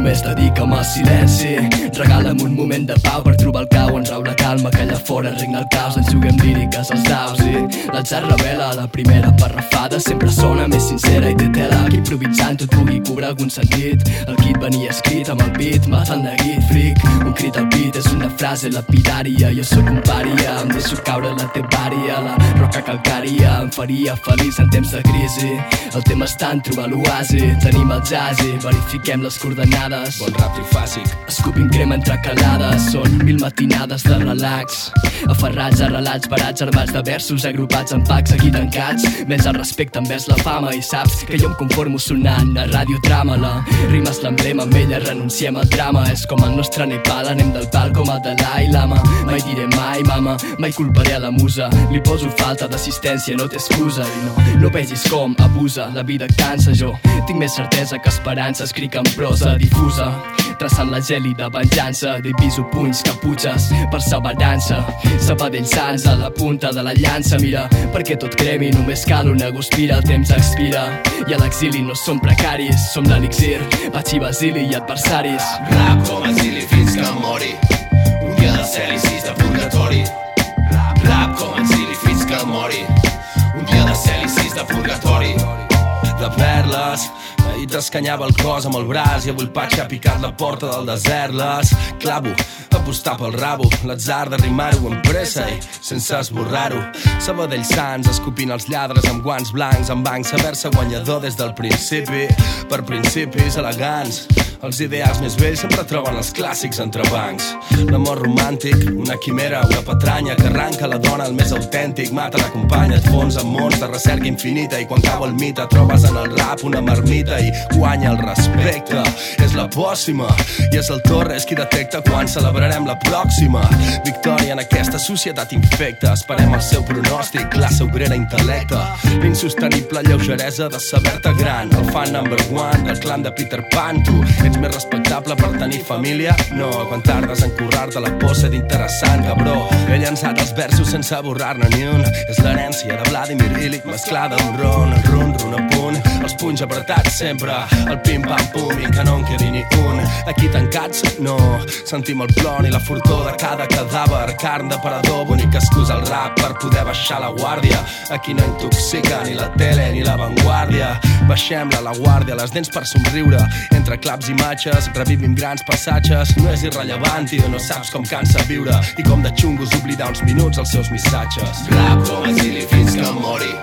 Comunica'm el silenci. Regala'm un moment de pau per trobar el cau en rau la calma que allà fora regna el caos. Ens juguem líriques als daus i l'atzar revela la primera parrafada sempre sona més sincera i té tela. Que improvisant tot pugui cobrar algun sentit. El kit venia escrit amb el beat mata el neguit fric. Un crit al pit és una frase lapidària. Jo sóc un pària em deixo caure la tebària la roca calcària em faria feliç en temps de crisi. El tema està en trobar l'oasi tenim el jazz i verifiquem les coordenades Bon rap trifàsic. Escupim crema entre calades. Són mil matinades de relax. Aferrats a relats barats armats de versos Agrupats en packs aquí tancats. Més el respecte envers la fama I saps que jo em conformo sonant a ràdio trama-la Rimes l'emblema amb ella renunciem al drama. És com el nostre Nepal Anem del pal com el Dalai Lama Mai mama Mai culparé a la musa. Li poso falta d'assistència No té excusa. I no, no vegis com abusa La vida cansa. Jo Tinc més certesa que esperança Escric en prosa difusa traçant la gèlida venjança. Diviso punys, caputxes, perseverança Sabadell Sants a la punta de la llança. Mira, perquè tot cremi només cal una guspira. El temps expira i a l'exili no som precaris. Som l'elixir, vaig i basili i adversaris. Rap com exili fins que mori. Un dia de cel i ahir t'escanyava el cos amb el braç i avui el patx ha picat la porta del desert. Les clavo, apostar pel rabo, l'atzar de rimar-ho amb pressa i sense esborrar-ho. Sabadell Sants, escopint els lladres amb guants blancs, amb bancs, saber-se guanyador des del principi, per principis elegants. Els ideals més vells sempre troben els clàssics entre bancs. L'amor romàntic, una quimera, una patranya que arranca la dona el més autèntic, mata la companya, et fons en mons de recerca infinita i quan cau el mite trobes en el rap una marmita i guanya el respecte. És la pòssima i és el Torres qui detecta quan celebrarem la pròxima. Victòria en aquesta societat infecta, esperem el seu pronòstic, classe obrera intel·lecte, l'insostenible lleugeresa de saber-te gran, el fan number one del clan de Peter Pan, tu ets més respectable per tenir família? No, quan tardes en currar-te la possa d'interessant, cabró. He llançat els versos sense borrar-ne ni un. És l'herència de Vladimir Illich mesclada amb ron, el run, punys apretats sempre, el pim-pam-pum i que no en quedi ni un. Aquí tancats, no, sentim el plor i la furtor de cada cadàver, carn de parador, bonica excusa al rap per poder baixar la guàrdia. Aquí no intoxica ni la tele ni l'avantguàrdia. Baixem-la la guàrdia, les dents per somriure, entre claps i matxes, revivim grans passatges. No és irrellevant, tio, no saps com cansa viure i com de xungos oblidar uns minuts els seus missatges. Rap com exili fins que mori,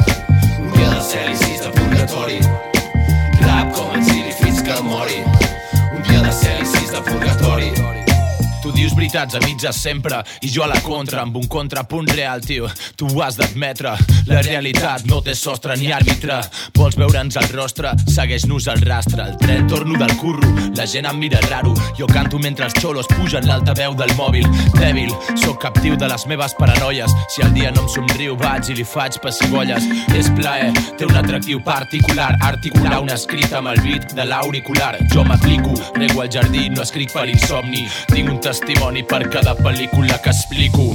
veritats a mitges sempre i jo a la contra, amb un contrapunt real, tio. Tu ho has d'admetre. La realitat no té sostre ni àrbitre. Vols veure'ns el rostre? Segueix-nos el rastre. El tren torno del curro, la gent em mira raro. Jo canto mentre els xolos pugen l'altaveu del mòbil. Dèbil, sóc captiu de les meves paranoies. Si el dia no em somriu, vaig i li faig pessigolles. És plaer, té un atractiu particular. Articular una escrita amb el beat de l'auricular. Jo m'aplico, rego al jardí, no escric per insomni. Tinc un testimoni per cada pel·lícula que explico.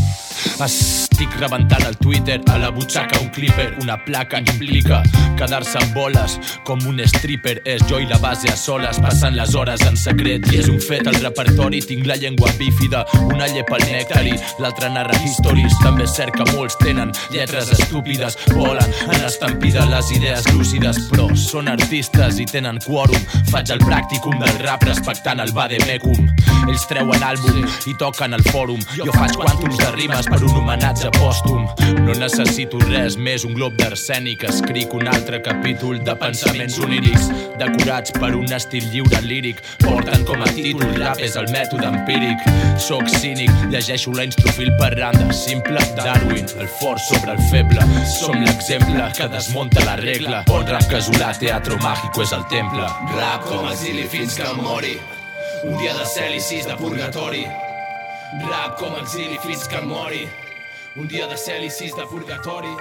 Estic rebentant el Twitter, a la butxaca un clipper, una placa implica quedar-se en boles com un stripper. És jo i la base a soles, passant les hores en secret. I és un fet al repertori, tinc la llengua bífida, una llepa al nèctari, l'altra narra histories. També és cert que molts tenen lletres estúpides, volen en estampida les idees lúcides, però són artistes i tenen quòrum. Faig el pràcticum del rap respectant el vademecum. Ells treuen àlbum i toquen al fòrum. Jo faig quàntums de rimes per un homenatge pòstum. No necessito res més, un glob d'arsènic. Escric un altre capítol de pensaments onírics, decorats per un estil lliure líric. Porten com a títol rap és el mètode empíric. Soc cínic, llegeixo la instrofil per randa. Simple, Darwin, el fort sobre el feble. Som l'exemple que desmunta la regla. Bon rap casolà, teatro mágico és el temple. Rap com exili fins que mori. Un dia de cel i sis de purgatori. Rap com exili fins que mori. Un dia de cel i sis de purgatori.